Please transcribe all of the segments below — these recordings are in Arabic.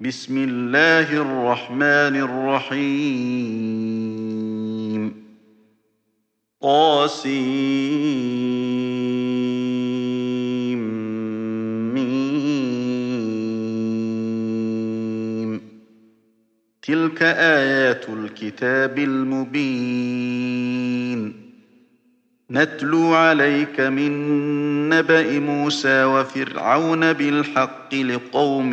بسم الله الرحمن الرحيم. طاسيم. تلك آيات الكتاب المبين. نتلو عليك من نبأ موسى وفرعون بالحق لقوم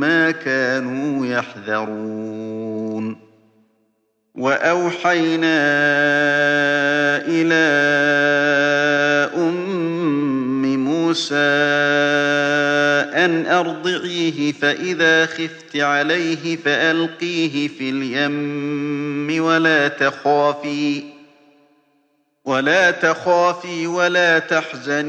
ما كانوا يحذرون. وأوحينا إلى أم موسى أن أرضعيه فإذا خفت عليه فألقيه في اليم ولا تخافي ولا تخافي ولا تحزني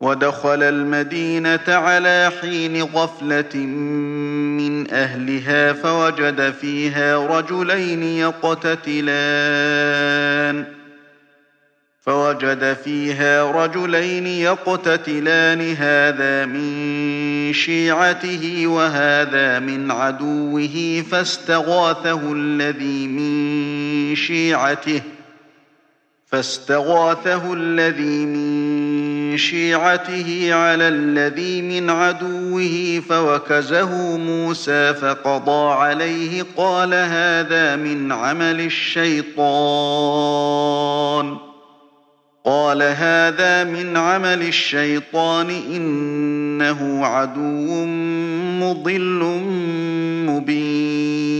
ودخل المدينة على حين غفلة من أهلها فوجد فيها رجلين يقتتلان. فوجد فيها رجلين يقتتلان هذا من شيعته وهذا من عدوه فاستغاثه الذي من شيعته فاستغاثه الذي من شيعته على الذي من عدوه فوكزه موسى فقضى عليه قال هذا من عمل الشيطان. قال هذا من عمل الشيطان إنه عدو مضل مبين.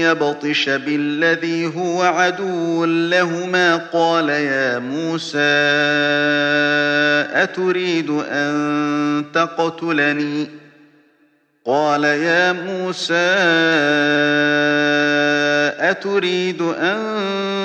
يبطش بالذي هو عدو لهما قال يا موسى أتريد أن تقتلني؟ قال يا موسى أتريد أن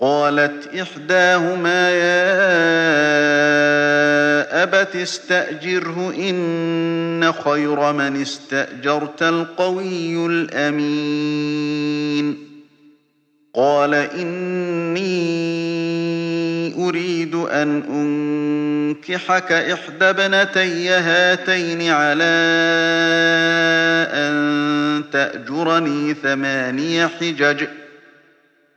قالت إحداهما يا أبت استأجره إن خير من استأجرت القوي الأمين. قال إني أريد أن أنكحك إحدى ابنتي هاتين على أن تأجرني ثماني حجج.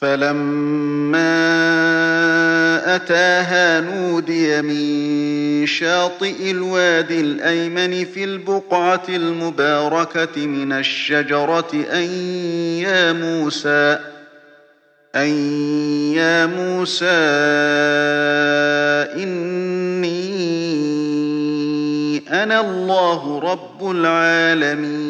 فلما أتاها نودي من شاطئ الوادي الأيمن في البقعة المباركة من الشجرة أن يا موسى أن يا موسى إني أنا الله رب العالمين.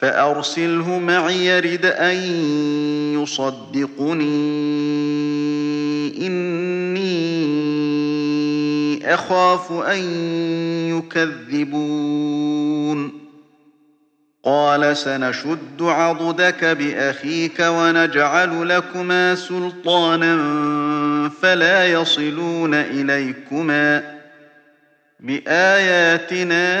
فأرسله معي رد أن يصدقني. إني أخاف أن يكذبون. قال سنشد عضدك بأخيك ونجعل لكما سلطانا فلا يصلون إليكما. بآياتنا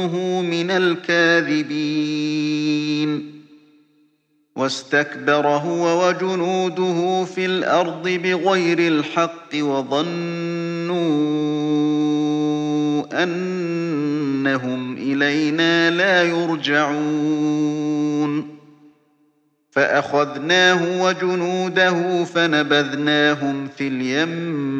لأظنه من الكاذبين. واستكبر هو وجنوده في الأرض بغير الحق وظنوا أنهم إلينا لا يرجعون. فأخذناه وجنوده فنبذناهم في اليم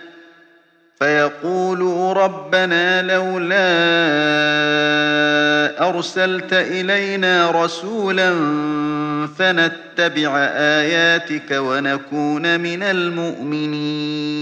فيقولوا ربنا لولا أرسلت إلينا رسولا فنتبع آياتك ونكون من المؤمنين.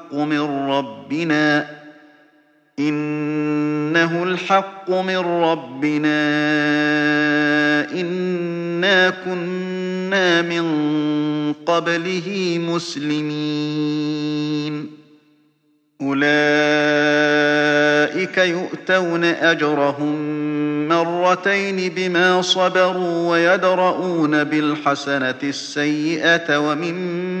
من ربنا إنه الحق من ربنا إنا كنا من قبله مسلمين. أولئك يؤتون أجرهم مرتين بما صبروا ويدرؤون بالحسنة السيئة ومما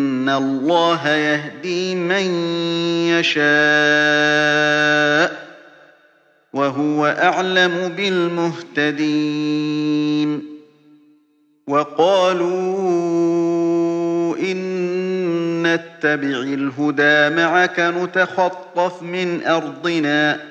الله يهدي من يشاء وهو أعلم بالمهتدين وقالوا إن نتبع الهدى معك نتخطف من أرضنا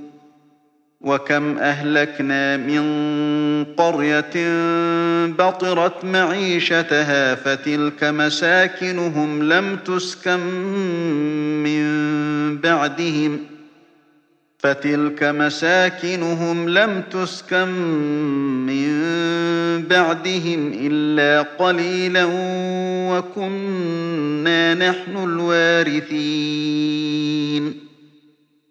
وكم أهلكنا من قرية بطرت معيشتها فتلك مساكنهم لم تسكن من بعدهم ۖ فتلك مساكنهم لم تسكن من بعدهم إلا قليلا وكنا نحن الوارثين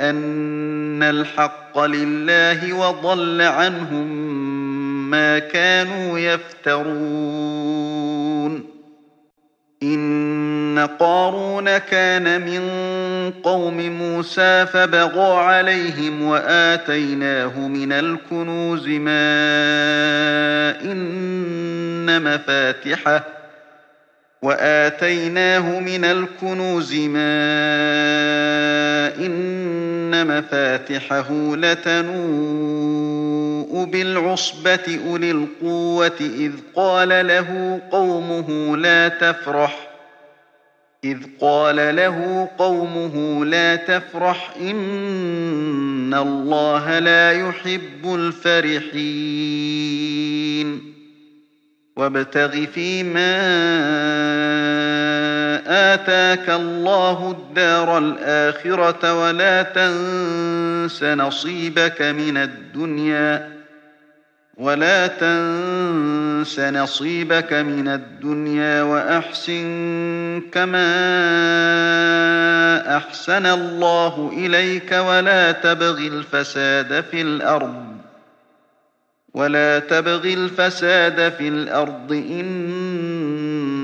أن الحق لله وضل عنهم ما كانوا يفترون. إن قارون كان من قوم موسى فبغى عليهم وآتيناه من الكنوز ما إن مفاتحه وآتيناه من الكنوز ما إن مفاتحه لتنوء بالعصبة أولي القوة إذ قال له قومه لا تفرح. إذ قال له قومه لا تفرح إن الله لا يحب الفرحين. وابتغ فيما آتاك الله الدار الآخرة ولا تنس نصيبك من الدنيا ولا تنس نصيبك من الدنيا وأحسن كما أحسن الله إليك ولا تبغ الفساد في الأرض ولا تبغ الفساد في الأرض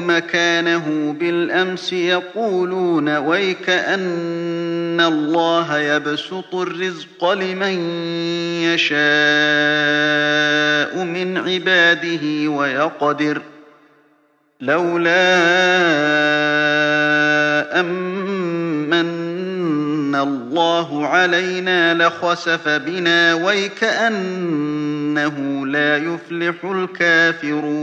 مكانه بالأمس يقولون ويك أن الله يبسط الرزق لمن يشاء من عباده ويقدر ۖ لولا أمن الله علينا لخسف بنا ويكأنه لا يفلح الكافرون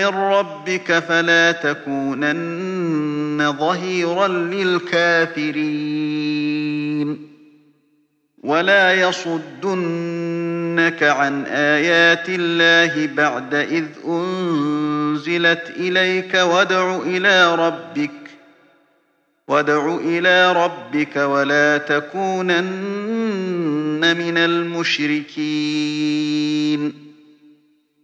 من ربك فلا تكونن ظهيرا للكافرين. ولا يصدنك عن آيات الله بعد إذ أنزلت إليك وادع إلى ربك وادع إلى ربك ولا تكونن من المشركين.